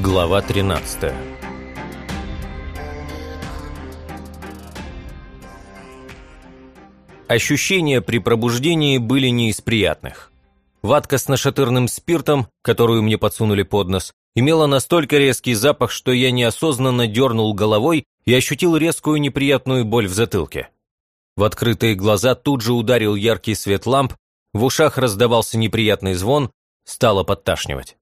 Глава 13 Ощущения при пробуждении были не из приятных. Ватка с нашатырным спиртом, которую мне подсунули под нос, имела настолько резкий запах, что я неосознанно дернул головой и ощутил резкую неприятную боль в затылке. В открытые глаза тут же ударил яркий свет ламп, в ушах раздавался неприятный звон, стало подташнивать.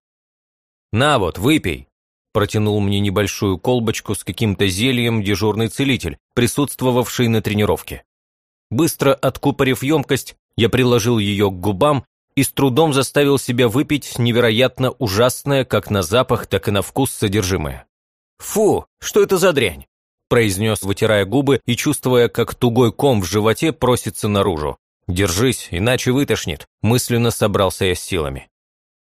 «На вот, выпей!» Протянул мне небольшую колбочку с каким-то зельем дежурный целитель, присутствовавший на тренировке. Быстро откупорив емкость, я приложил ее к губам и с трудом заставил себя выпить невероятно ужасное как на запах, так и на вкус содержимое. «Фу, что это за дрянь?» произнес, вытирая губы и чувствуя, как тугой ком в животе просится наружу. «Держись, иначе вытошнит», мысленно собрался я с силами.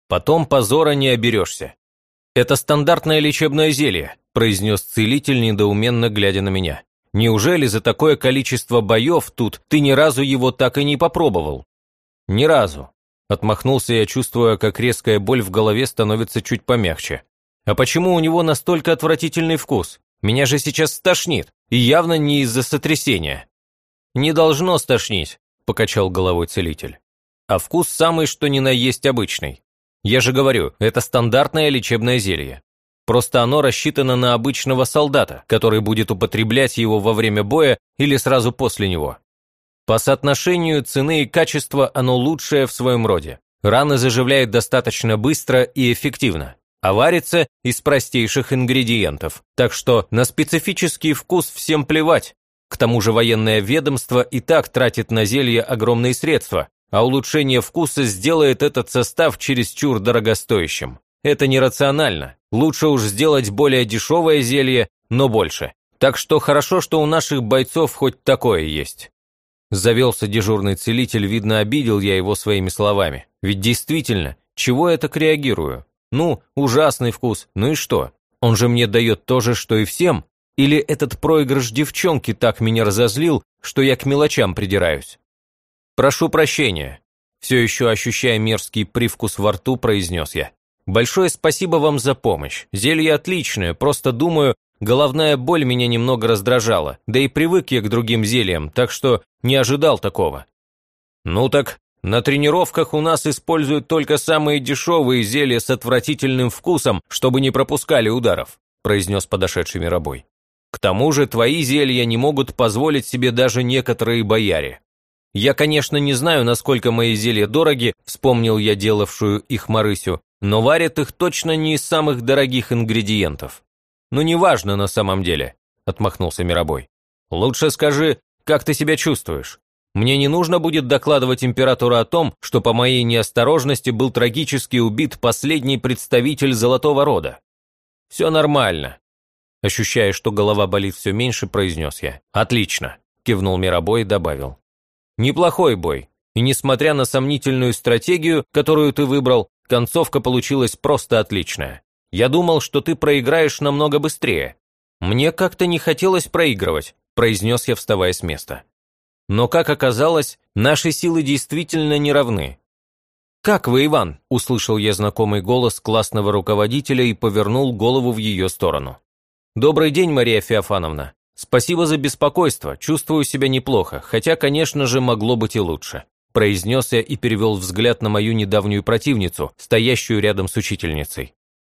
Потом позора не оберешься. «Это стандартное лечебное зелье», – произнес целитель, недоуменно глядя на меня. «Неужели за такое количество боев тут ты ни разу его так и не попробовал?» «Ни разу», – отмахнулся я, чувствуя, как резкая боль в голове становится чуть помягче. «А почему у него настолько отвратительный вкус? Меня же сейчас стошнит, и явно не из-за сотрясения». «Не должно стошнить», – покачал головой целитель. «А вкус самый что ни на есть обычный. Я же говорю, это стандартное лечебное зелье. Просто оно рассчитано на обычного солдата, который будет употреблять его во время боя или сразу после него. По соотношению цены и качества оно лучшее в своем роде. Раны заживляет достаточно быстро и эффективно, а варится из простейших ингредиентов. Так что на специфический вкус всем плевать. К тому же военное ведомство и так тратит на зелье огромные средства, а улучшение вкуса сделает этот состав чересчур дорогостоящим. Это нерационально. Лучше уж сделать более дешевое зелье, но больше. Так что хорошо, что у наших бойцов хоть такое есть. Завелся дежурный целитель, видно, обидел я его своими словами. Ведь действительно, чего я так реагирую? Ну, ужасный вкус, ну и что? Он же мне дает то же, что и всем. Или этот проигрыш девчонки так меня разозлил, что я к мелочам придираюсь? «Прошу прощения», – все еще ощущая мерзкий привкус во рту, произнес я. «Большое спасибо вам за помощь. Зелье отличное, просто думаю, головная боль меня немного раздражала, да и привык я к другим зельям, так что не ожидал такого». «Ну так, на тренировках у нас используют только самые дешевые зелья с отвратительным вкусом, чтобы не пропускали ударов», произнес подошедший миробой. «К тому же твои зелья не могут позволить себе даже некоторые бояре. Я, конечно, не знаю, насколько мои зелья дороги, вспомнил я делавшую их Марысю, но варят их точно не из самых дорогих ингредиентов. Ну, неважно на самом деле, отмахнулся Миробой. Лучше скажи, как ты себя чувствуешь? Мне не нужно будет докладывать императору о том, что по моей неосторожности был трагически убит последний представитель Золотого Рода. Все нормально. Ощущая, что голова болит все меньше, произнес я. Отлично, кивнул Миробой и добавил. Неплохой бой. И несмотря на сомнительную стратегию, которую ты выбрал, концовка получилась просто отличная. Я думал, что ты проиграешь намного быстрее. Мне как-то не хотелось проигрывать, произнес я, вставая с места. Но, как оказалось, наши силы действительно не равны. «Как вы, Иван?» – услышал я знакомый голос классного руководителя и повернул голову в ее сторону. «Добрый день, Мария Феофановна. «Спасибо за беспокойство, чувствую себя неплохо, хотя, конечно же, могло быть и лучше», произнес я и перевел взгляд на мою недавнюю противницу, стоящую рядом с учительницей.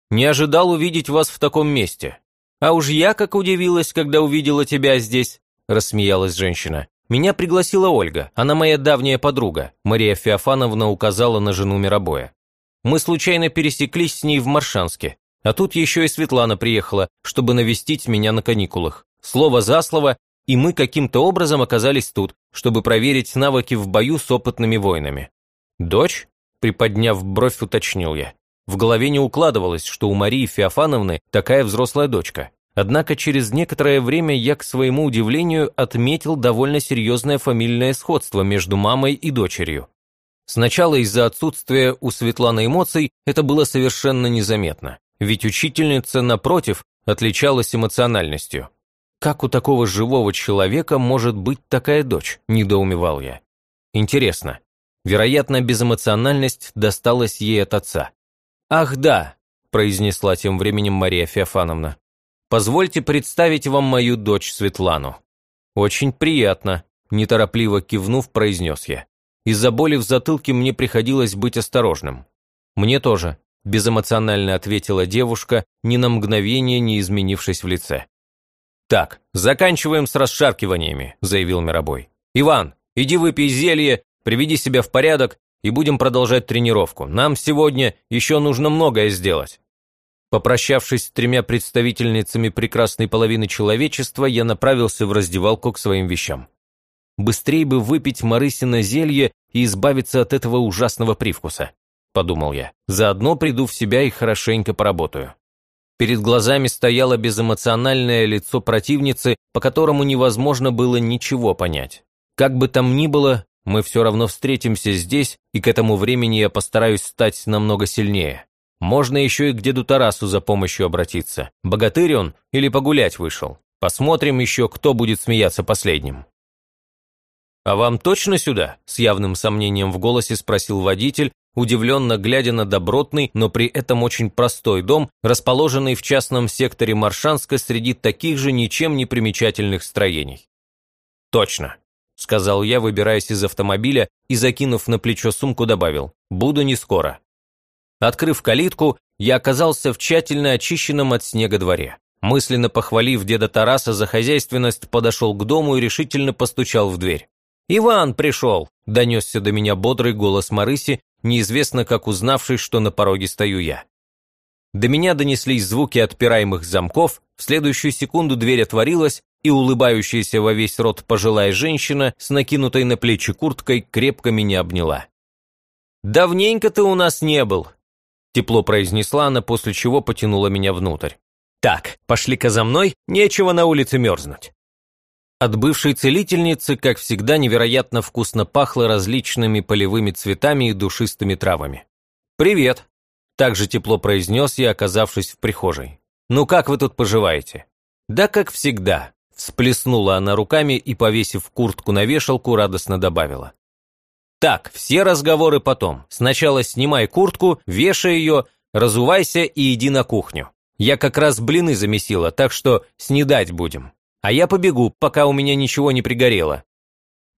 «Не ожидал увидеть вас в таком месте. А уж я как удивилась, когда увидела тебя здесь», рассмеялась женщина. «Меня пригласила Ольга, она моя давняя подруга», Мария Феофановна указала на жену Миробоя. «Мы случайно пересеклись с ней в Маршанске, а тут еще и Светлана приехала, чтобы навестить меня на каникулах. Слово за слово, и мы каким-то образом оказались тут, чтобы проверить навыки в бою с опытными воинами. «Дочь?» – приподняв бровь, уточнил я. В голове не укладывалось, что у Марии Феофановны такая взрослая дочка. Однако через некоторое время я, к своему удивлению, отметил довольно серьезное фамильное сходство между мамой и дочерью. Сначала из-за отсутствия у Светланы эмоций это было совершенно незаметно, ведь учительница, напротив, отличалась эмоциональностью. «Как у такого живого человека может быть такая дочь?» – недоумевал я. «Интересно. Вероятно, безэмоциональность досталась ей от отца. Ах да, произнесла тем временем Мария Феофановна. «Позвольте представить вам мою дочь Светлану». «Очень приятно», – неторопливо кивнув, произнес я. Из-за боли в затылке мне приходилось быть осторожным. «Мне тоже», – безэмоционально ответила девушка, ни на мгновение не изменившись в лице. «Так, заканчиваем с расшаркиваниями», – заявил Миробой. «Иван, иди выпей зелье, приведи себя в порядок и будем продолжать тренировку. Нам сегодня еще нужно многое сделать». Попрощавшись с тремя представительницами прекрасной половины человечества, я направился в раздевалку к своим вещам. Быстрее бы выпить Марысина зелье и избавиться от этого ужасного привкуса, подумал я. Заодно приду в себя и хорошенько поработаю. Перед глазами стояло безэмоциональное лицо противницы, по которому невозможно было ничего понять. Как бы там ни было, мы все равно встретимся здесь, и к этому времени я постараюсь стать намного сильнее. Можно еще и к деду Тарасу за помощью обратиться. Богатырь он или погулять вышел. Посмотрим еще, кто будет смеяться последним. «А вам точно сюда?» – с явным сомнением в голосе спросил водитель, удивленно глядя на добротный, но при этом очень простой дом, расположенный в частном секторе Маршанска среди таких же ничем не примечательных строений. «Точно», – сказал я, выбираясь из автомобиля и, закинув на плечо сумку, добавил, «буду не скоро». Открыв калитку, я оказался в тщательно очищенном от снега дворе. Мысленно похвалив деда Тараса за хозяйственность, подошел к дому и решительно постучал в дверь. «Иван пришел!» – донесся до меня бодрый голос Марыси, неизвестно как узнавший, что на пороге стою я. До меня донеслись звуки отпираемых замков, в следующую секунду дверь отворилась, и улыбающаяся во весь рот пожилая женщина с накинутой на плечи курткой крепко меня обняла. «Давненько ты у нас не был», – тепло произнесла она, после чего потянула меня внутрь. «Так, пошли-ка за мной, нечего на улице мерзнуть». От бывшей целительницы, как всегда, невероятно вкусно пахло различными полевыми цветами и душистыми травами. «Привет!» – также тепло произнес я, оказавшись в прихожей. «Ну как вы тут поживаете?» «Да как всегда», – всплеснула она руками и, повесив куртку на вешалку, радостно добавила. «Так, все разговоры потом. Сначала снимай куртку, вешай ее, разувайся и иди на кухню. Я как раз блины замесила, так что снедать будем» а я побегу, пока у меня ничего не пригорело».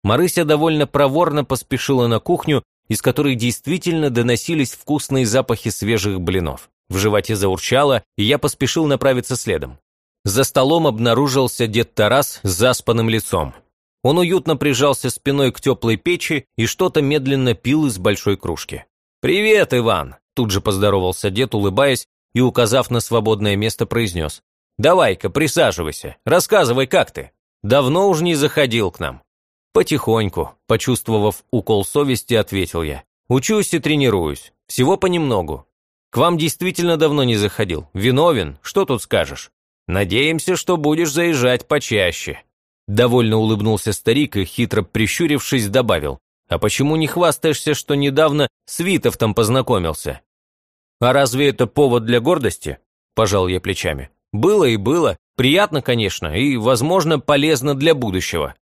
Марыся довольно проворно поспешила на кухню, из которой действительно доносились вкусные запахи свежих блинов. В животе заурчало, и я поспешил направиться следом. За столом обнаружился дед Тарас с заспанным лицом. Он уютно прижался спиной к теплой печи и что-то медленно пил из большой кружки. «Привет, Иван!» – тут же поздоровался дед, улыбаясь, и, указав на свободное место, произнес. Давай-ка, присаживайся, рассказывай, как ты. Давно уж не заходил к нам». Потихоньку, почувствовав укол совести, ответил я. «Учусь и тренируюсь, всего понемногу. К вам действительно давно не заходил. Виновен, что тут скажешь? Надеемся, что будешь заезжать почаще». Довольно улыбнулся старик и, хитро прищурившись, добавил. «А почему не хвастаешься, что недавно с Витовтом познакомился?» «А разве это повод для гордости?» – пожал я плечами. Было и было, приятно, конечно, и, возможно, полезно для будущего.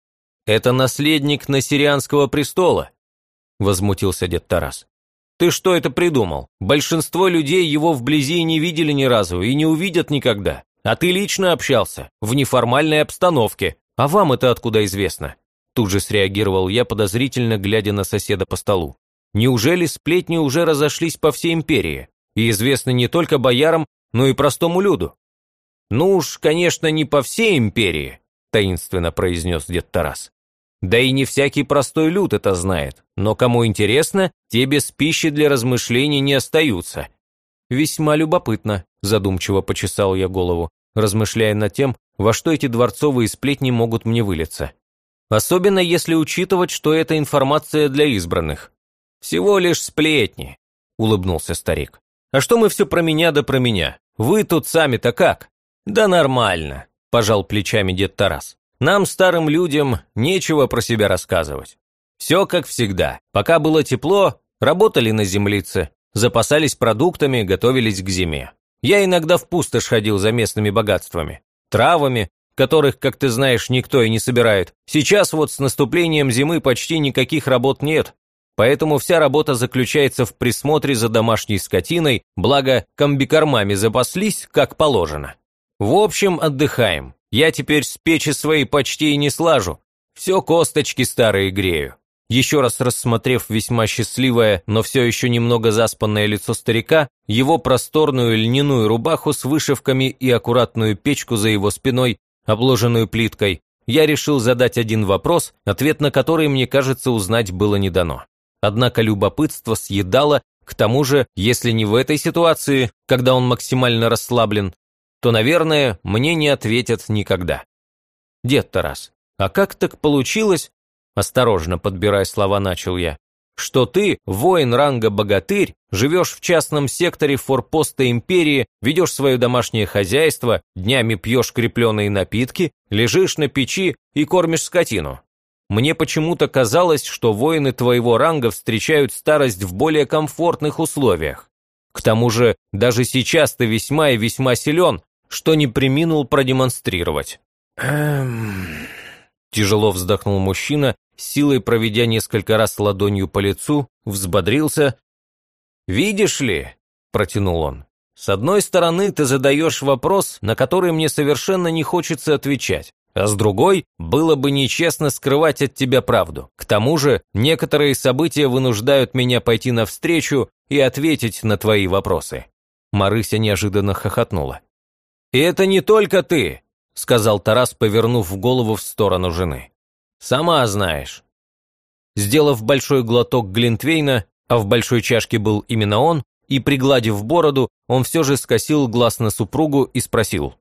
Это наследник Насирианского престола, возмутился дед Тарас. Ты что это придумал? Большинство людей его вблизи не видели ни разу и не увидят никогда. А ты лично общался, в неформальной обстановке. А вам это откуда известно? Тут же среагировал я, подозрительно глядя на соседа по столу. Неужели сплетни уже разошлись по всей империи и известны не только боярам, но и простому люду? «Ну уж, конечно, не по всей империи», – таинственно произнес дед Тарас. «Да и не всякий простой люд это знает, но кому интересно, те без пищи для размышлений не остаются». «Весьма любопытно», – задумчиво почесал я голову, размышляя над тем, во что эти дворцовые сплетни могут мне вылиться. Особенно если учитывать, что это информация для избранных. «Всего лишь сплетни», – улыбнулся старик. «А что мы все про меня да про меня? Вы тут сами-то как?» «Да нормально», – пожал плечами дед Тарас. «Нам, старым людям, нечего про себя рассказывать. Все как всегда. Пока было тепло, работали на землице, запасались продуктами, готовились к зиме. Я иногда в пустошь ходил за местными богатствами, травами, которых, как ты знаешь, никто и не собирает. Сейчас вот с наступлением зимы почти никаких работ нет. поэтому вся работа заключается в присмотре за домашней скотиной, благо комбикормами запаслись, как положено. В общем, отдыхаем. Я теперь с печи своей почти и не слажу. Все косточки старые грею. Еще раз рассмотрев весьма счастливое, но все еще немного заспанное лицо старика, его просторную льняную рубаху с вышивками и аккуратную печку за его спиной, обложенную плиткой, я решил задать один вопрос, ответ на который, мне кажется, узнать было не дано. Однако любопытство съедало, к тому же, если не в этой ситуации, когда он максимально расслаблен, то, наверное, мне не ответят никогда. Дед Тарас, а как так получилось, осторожно подбирая слова, начал я, что ты, воин ранга богатырь, живешь в частном секторе форпоста империи, ведешь свое домашнее хозяйство, днями пьешь крепленные напитки, лежишь на печи и кормишь скотину. Мне почему-то казалось, что воины твоего ранга встречают старость в более комфортных условиях. К тому же, даже сейчас ты весьма и весьма силен, что не приминул продемонстрировать. Эм... Тяжело вздохнул мужчина, силой проведя несколько раз ладонью по лицу, взбодрился. «Видишь ли», – протянул он, – «с одной стороны ты задаешь вопрос, на который мне совершенно не хочется отвечать, а с другой, было бы нечестно скрывать от тебя правду. К тому же, некоторые события вынуждают меня пойти навстречу и ответить на твои вопросы». Марыся неожиданно хохотнула. «И это не только ты», – сказал Тарас, повернув голову в сторону жены. Сама знаешь». Сделав большой глоток Глинтвейна, а в большой чашке был именно он, и пригладив бороду, он все же скосил глаз на супругу и спросил.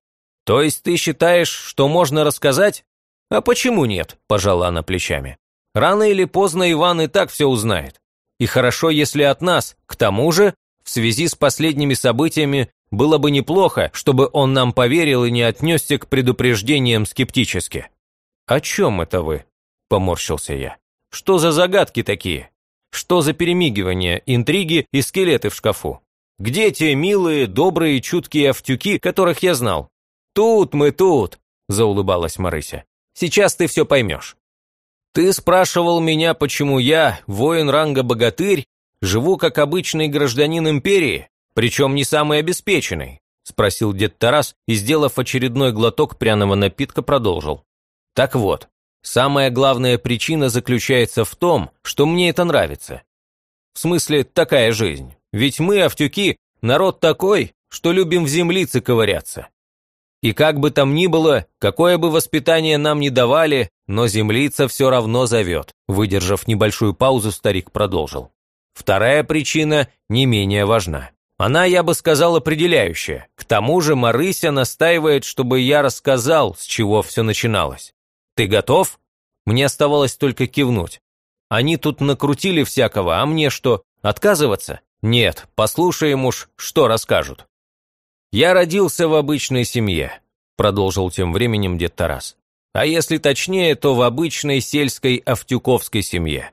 «То есть ты считаешь, что можно рассказать?» «А почему нет?» – пожала она плечами. «Рано или поздно Иван и так все узнает. И хорошо, если от нас. К тому же, в связи с последними событиями, было бы неплохо, чтобы он нам поверил и не отнесся к предупреждениям скептически». «О чем это вы?» – поморщился я. «Что за загадки такие? Что за перемигивания, интриги и скелеты в шкафу? Где те милые, добрые, чуткие автюки, которых я знал?» «Тут мы тут», – заулыбалась Марыся. «Сейчас ты все поймешь». «Ты спрашивал меня, почему я, воин ранга богатырь, живу как обычный гражданин империи, причем не самый обеспеченный?» – спросил дед Тарас и, сделав очередной глоток пряного напитка, продолжил. Так вот, самая главная причина заключается в том, что мне это нравится. В смысле, такая жизнь. Ведь мы, автюки, народ такой, что любим в землице ковыряться. И как бы там ни было, какое бы воспитание нам ни давали, но землица все равно зовет. Выдержав небольшую паузу, старик продолжил. Вторая причина не менее важна. Она, я бы сказал, определяющая. К тому же Марыся настаивает, чтобы я рассказал, с чего все начиналось. «Ты готов?» Мне оставалось только кивнуть. Они тут накрутили всякого, а мне что, отказываться? Нет, послушаем уж, что расскажут. «Я родился в обычной семье», – продолжил тем временем дед Тарас. «А если точнее, то в обычной сельской автюковской семье.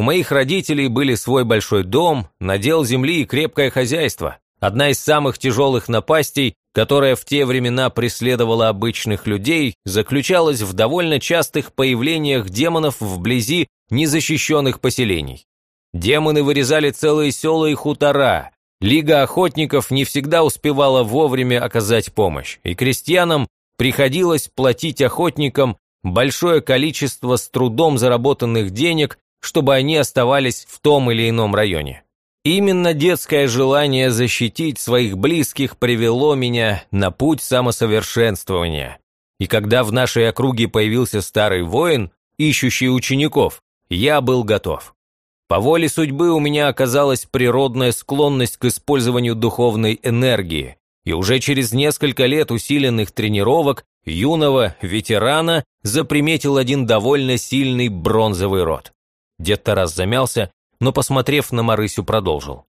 У моих родителей были свой большой дом, надел земли и крепкое хозяйство. Одна из самых тяжелых напастей, которая в те времена преследовала обычных людей, заключалась в довольно частых появлениях демонов вблизи незащищенных поселений. Демоны вырезали целые села и хутора. Лига охотников не всегда успевала вовремя оказать помощь, и крестьянам приходилось платить охотникам большое количество с трудом заработанных денег, чтобы они оставались в том или ином районе. Именно детское желание защитить своих близких привело меня на путь самосовершенствования. И когда в нашей округе появился старый воин, ищущий учеников, я был готов. По воле судьбы у меня оказалась природная склонность к использованию духовной энергии, и уже через несколько лет усиленных тренировок юного ветерана заприметил один довольно сильный бронзовый род. Дед Тарас замялся, но, посмотрев на Марысю, продолжил.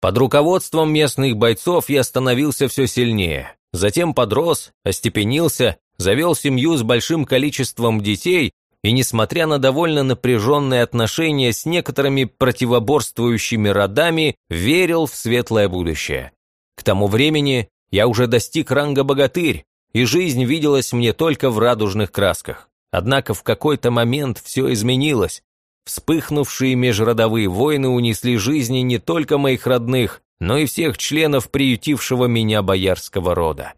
Под руководством местных бойцов я становился все сильнее. Затем подрос, остепенился, завел семью с большим количеством детей и, несмотря на довольно напряженные отношения с некоторыми противоборствующими родами, верил в светлое будущее. К тому времени я уже достиг ранга богатырь, и жизнь виделась мне только в радужных красках. Однако в какой-то момент все изменилось, Вспыхнувшие межродовые войны унесли жизни не только моих родных, но и всех членов приютившего меня боярского рода.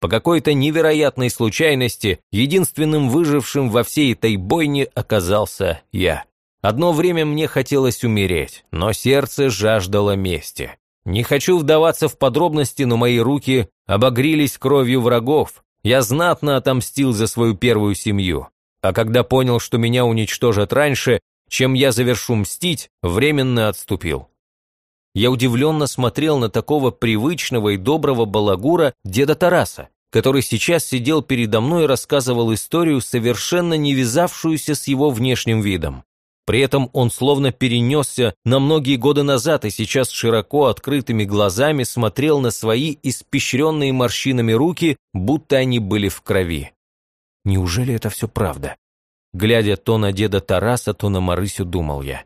По какой-то невероятной случайности, единственным выжившим во всей этой бойне оказался я. Одно время мне хотелось умереть, но сердце жаждало мести. Не хочу вдаваться в подробности, но мои руки обогрелись кровью врагов. Я знатно отомстил за свою первую семью. А когда понял, что меня уничтожат раньше, чем я завершу мстить, временно отступил. Я удивленно смотрел на такого привычного и доброго балагура деда Тараса, который сейчас сидел передо мной и рассказывал историю, совершенно не вязавшуюся с его внешним видом. При этом он словно перенесся на многие годы назад и сейчас широко открытыми глазами смотрел на свои испещренные морщинами руки, будто они были в крови. Неужели это все правда? Глядя то на деда Тараса, то на Марысю, думал я.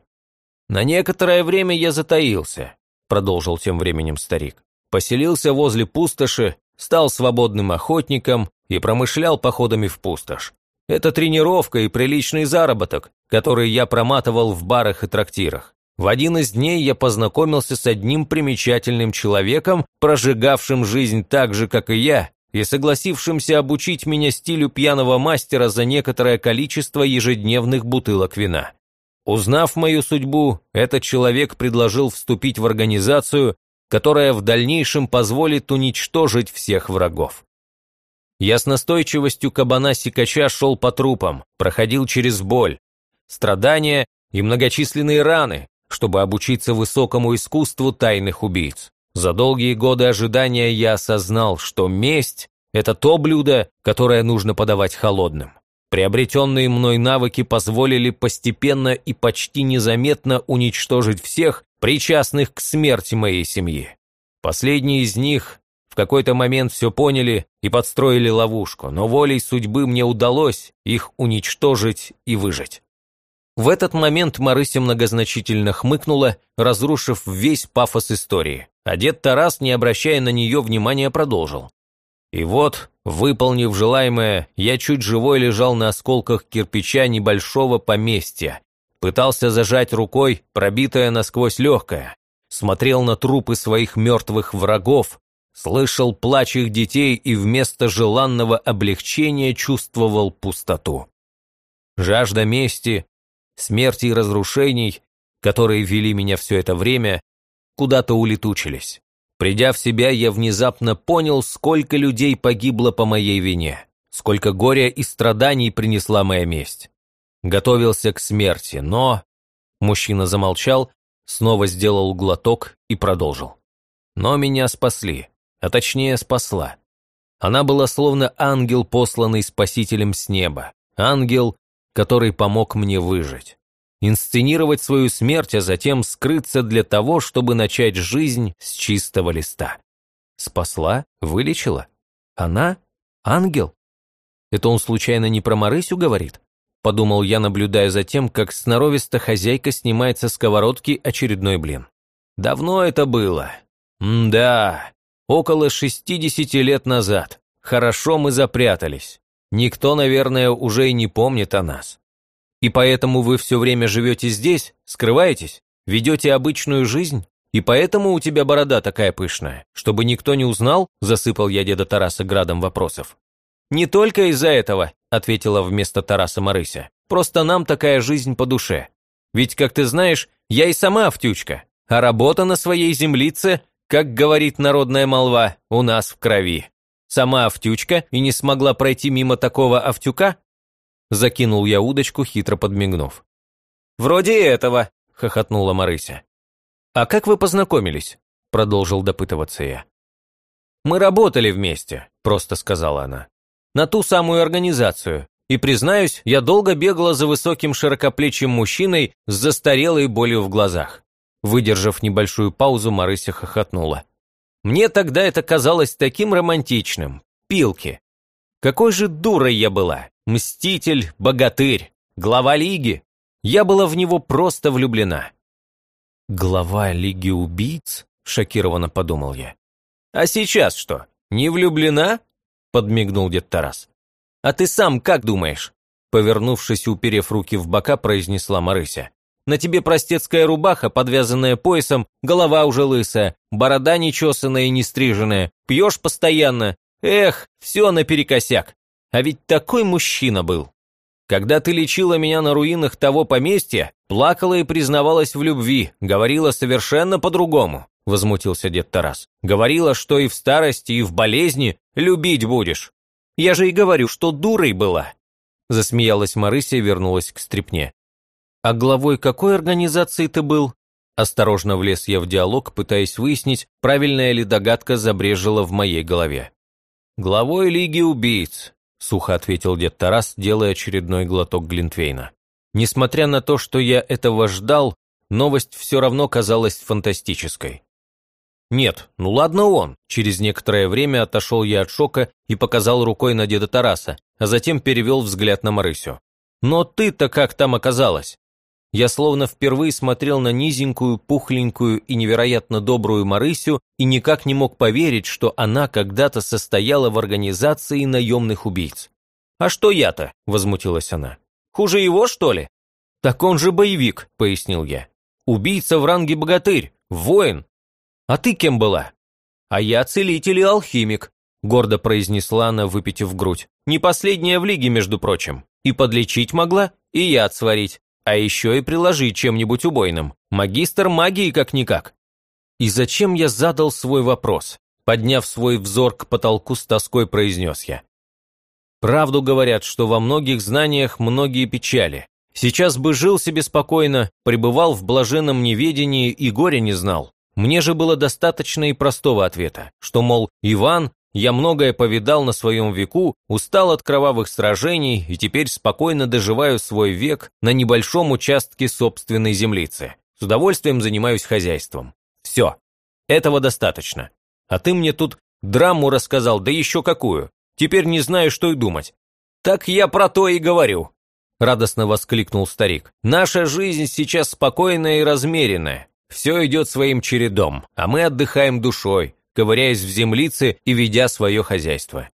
«На некоторое время я затаился», – продолжил тем временем старик. «Поселился возле пустоши, стал свободным охотником и промышлял походами в пустошь. Это тренировка и приличный заработок, который я проматывал в барах и трактирах. В один из дней я познакомился с одним примечательным человеком, прожигавшим жизнь так же, как и я, и согласившимся обучить меня стилю пьяного мастера за некоторое количество ежедневных бутылок вина. Узнав мою судьбу, этот человек предложил вступить в организацию, которая в дальнейшем позволит уничтожить всех врагов. Я с настойчивостью кабана-сикача шел по трупам, проходил через боль, страдания и многочисленные раны, чтобы обучиться высокому искусству тайных убийц. За долгие годы ожидания я осознал, что месть – это то блюдо, которое нужно подавать холодным. Приобретенные мной навыки позволили постепенно и почти незаметно уничтожить всех, причастных к смерти моей семьи. Последние из них в какой-то момент все поняли и подстроили ловушку, но волей судьбы мне удалось их уничтожить и выжить. В этот момент Марыся многозначительно хмыкнула, разрушив весь пафос истории. А дед Тарас, не обращая на нее внимания, продолжил. И вот, выполнив желаемое, я чуть живой лежал на осколках кирпича небольшого поместья. Пытался зажать рукой, пробитое насквозь легкое. Смотрел на трупы своих мертвых врагов, слышал плач их детей и вместо желанного облегчения чувствовал пустоту. Жажда мести, смерти и разрушений, которые вели меня все это время, куда-то улетучились. Придя в себя, я внезапно понял, сколько людей погибло по моей вине, сколько горя и страданий принесла моя месть. Готовился к смерти, но... Мужчина замолчал, снова сделал глоток и продолжил. Но меня спасли, а точнее спасла. Она была словно ангел, посланный спасителем с неба. Ангел, который помог мне выжить инсценировать свою смерть, а затем скрыться для того, чтобы начать жизнь с чистого листа. Спасла? Вылечила? Она? Ангел? Это он случайно не про Марысю говорит? Подумал я, наблюдая за тем, как сноровисто хозяйка снимает со сковородки очередной блин. Давно это было. М да, около 60 лет назад. Хорошо мы запрятались. Никто, наверное, уже и не помнит о нас. И поэтому вы все время живете здесь, скрываетесь, ведете обычную жизнь? И поэтому у тебя борода такая пышная, чтобы никто не узнал?» – засыпал я деда Тараса градом вопросов. «Не только из-за этого», – ответила вместо Тараса Марыся. «Просто нам такая жизнь по душе. Ведь, как ты знаешь, я и сама автючка, а работа на своей землице, как говорит народная молва, у нас в крови. Сама автючка и не смогла пройти мимо такого автюка, Закинул я удочку, хитро подмигнув. «Вроде этого», – хохотнула Марыся. «А как вы познакомились?» – продолжил допытываться я. «Мы работали вместе», – просто сказала она. «На ту самую организацию. И, признаюсь, я долго бегала за высоким широкоплечим мужчиной с застарелой болью в глазах». Выдержав небольшую паузу, Марыся хохотнула. «Мне тогда это казалось таким романтичным. Пилки. Какой же дурой я была. Мститель, богатырь, глава лиги. Я была в него просто влюблена. «Глава лиги убийц?» – шокированно подумал я. «А сейчас что, не влюблена?» – подмигнул дед Тарас. «А ты сам как думаешь? повернувшись, уперев руки в бока, произнесла Марыся. «На тебе простецкая рубаха, подвязанная поясом, голова уже лысая, борода нечесанная и не стриженная, пьешь постоянно. Эх, все наперекосяк. А ведь такой мужчина был. Когда ты лечила меня на руинах того поместья, плакала и признавалась в любви, говорила совершенно по-другому», – возмутился дед Тарас. «Говорила, что и в старости, и в болезни любить будешь. Я же и говорю, что дурой была». Засмеялась Марыся и вернулась к стрипне. «А главой какой организации ты был?» Осторожно влез я в диалог, пытаясь выяснить, правильная ли догадка забрежила в моей голове. «Главой Лиги убийц», – сухо ответил дед Тарас, делая очередной глоток Глинтвейна. Несмотря на то, что я этого ждал, новость все равно казалась фантастической. «Нет, ну ладно он». Через некоторое время отошел я от шока и показал рукой на деда Тараса, а затем перевел взгляд на Марысю. «Но ты-то как там оказалась?» Я словно впервые смотрел на низенькую, пухленькую и невероятно добрую Марысю и никак не мог поверить, что она когда-то состояла в организации наемных убийц. «А что я-то?» – возмутилась она. «Хуже его, что ли?» «Так он же боевик», – пояснил я. «Убийца в ранге богатырь, воин, а ты кем была?» «А я целитель и алхимик», – гордо произнесла она, выпитив грудь. «Не последняя в лиге, между прочим. И подлечить могла, и яд сварить. А еще и приложить чем-нибудь убойным. Магистр магии как-никак». И зачем я задал свой вопрос? Подняв свой взор к потолку с тоской, произнес я. Правду говорят, что во многих знаниях многие печали. Сейчас бы жил себе спокойно, пребывал в блаженном неведении и горя не знал. Мне же было достаточно и простого ответа, что, мол, Иван, я многое повидал на своем веку, устал от кровавых сражений и теперь спокойно доживаю свой век на небольшом участке собственной землицы. С удовольствием занимаюсь хозяйством. Все. Этого достаточно. А ты мне тут драму рассказал, да еще какую. Теперь не знаю, что и думать. Так я про то и говорю. Радостно воскликнул старик. Наша жизнь сейчас спокойная и размеренная. Все идет своим чередом, а мы отдыхаем душой, ковыряясь в землице и ведя свое хозяйство.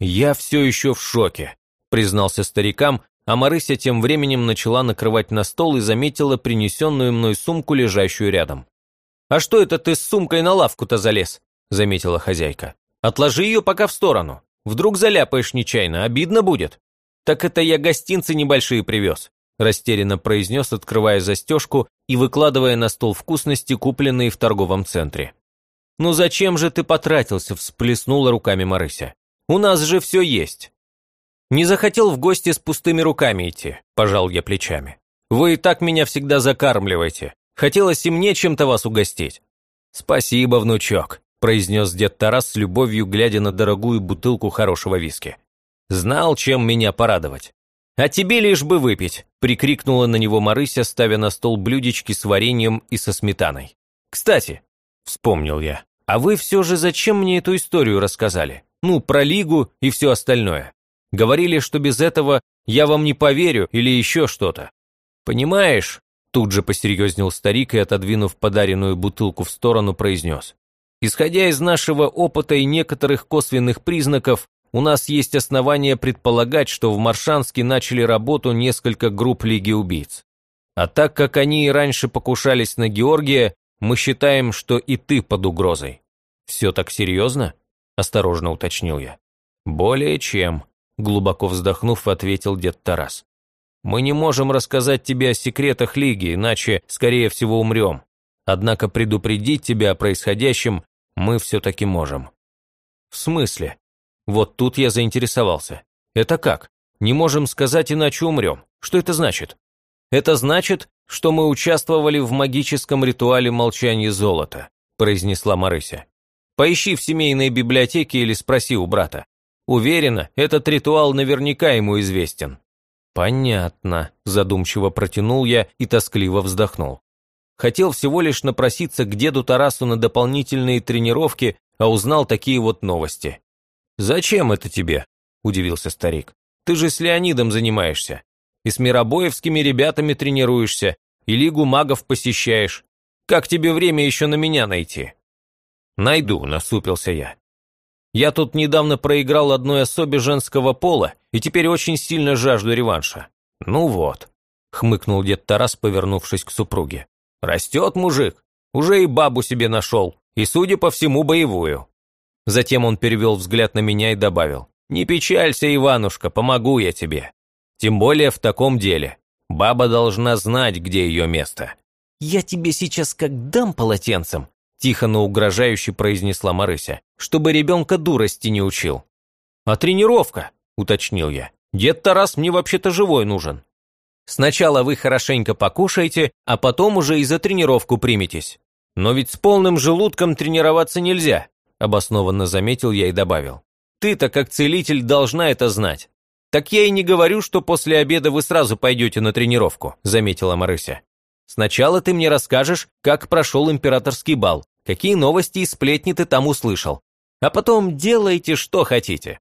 «Я все еще в шоке», – признался старикам, а Марыся тем временем начала накрывать на стол и заметила принесенную мной сумку, лежащую рядом. «А что это ты с сумкой на лавку-то залез?» – заметила хозяйка. «Отложи ее пока в сторону. Вдруг заляпаешь нечаянно, обидно будет». «Так это я гостинцы небольшие привез растерянно произнес, открывая застежку и выкладывая на стол вкусности, купленные в торговом центре. «Ну зачем же ты потратился?» – всплеснула руками Марыся. «У нас же все есть». «Не захотел в гости с пустыми руками идти», – пожал я плечами. «Вы и так меня всегда закармливаете. Хотелось и мне чем-то вас угостить». «Спасибо, внучок», – произнес дед Тарас с любовью, глядя на дорогую бутылку хорошего виски. «Знал, чем меня порадовать». «А тебе лишь бы выпить!» – прикрикнула на него Марыся, ставя на стол блюдечки с вареньем и со сметаной. «Кстати», – вспомнил я, – «а вы все же зачем мне эту историю рассказали? Ну, про Лигу и все остальное. Говорили, что без этого я вам не поверю или еще что-то. Понимаешь?» Тут же посерьезнел старик и, отодвинув подаренную бутылку в сторону, произнес. «Исходя из нашего опыта и некоторых косвенных признаков, у нас есть основания предполагать, что в Маршанске начали работу несколько групп Лиги убийц. А так как они и раньше покушались на Георгия, мы считаем, что и ты под угрозой. Все так серьезно? Осторожно уточнил я. Более чем, глубоко вздохнув, ответил дед Тарас. Мы не можем рассказать тебе о секретах Лиги, иначе, скорее всего, умрем. Однако предупредить тебя о происходящем мы все-таки можем. В смысле? Вот тут я заинтересовался. Это как? Не можем сказать, иначе умрем. Что это значит? Это значит, что мы участвовали в магическом ритуале молчания золота, произнесла Марыся. Поищи в семейной библиотеке или спроси у брата. Уверена, этот ритуал наверняка ему известен. Понятно, задумчиво протянул я и тоскливо вздохнул. Хотел всего лишь напроситься к деду Тарасу на дополнительные тренировки, а узнал такие вот новости. «Зачем это тебе?» – удивился старик. «Ты же с Леонидом занимаешься. И с миробоевскими ребятами тренируешься, и Лигу магов посещаешь. Как тебе время еще на меня найти?» «Найду», – насупился я. Я тут недавно проиграл одной особе женского пола и теперь очень сильно жажду реванша. Ну вот, хмыкнул дед Тарас, повернувшись к супруге. Растет мужик, уже и бабу себе нашел, и, судя по всему, боевую. Затем он перевел взгляд на меня и добавил. «Не печалься, Иванушка, помогу я тебе. Тем более в таком деле. Баба должна знать, где ее место». «Я тебе сейчас как дам полотенцем», тихо, но угрожающе произнесла Марыся, чтобы ребенка дурости не учил. «А тренировка?» – уточнил я. «Дед Тарас мне вообще-то живой нужен». «Сначала вы хорошенько покушайте, а потом уже и за тренировку приметесь. Но ведь с полным желудком тренироваться нельзя», – обоснованно заметил я и добавил. «Ты-то, как целитель, должна это знать». «Так я и не говорю, что после обеда вы сразу пойдете на тренировку», – заметила Марыся. «Сначала ты мне расскажешь, как прошел императорский бал, какие новости и сплетни ты там услышал. А потом делайте, что хотите.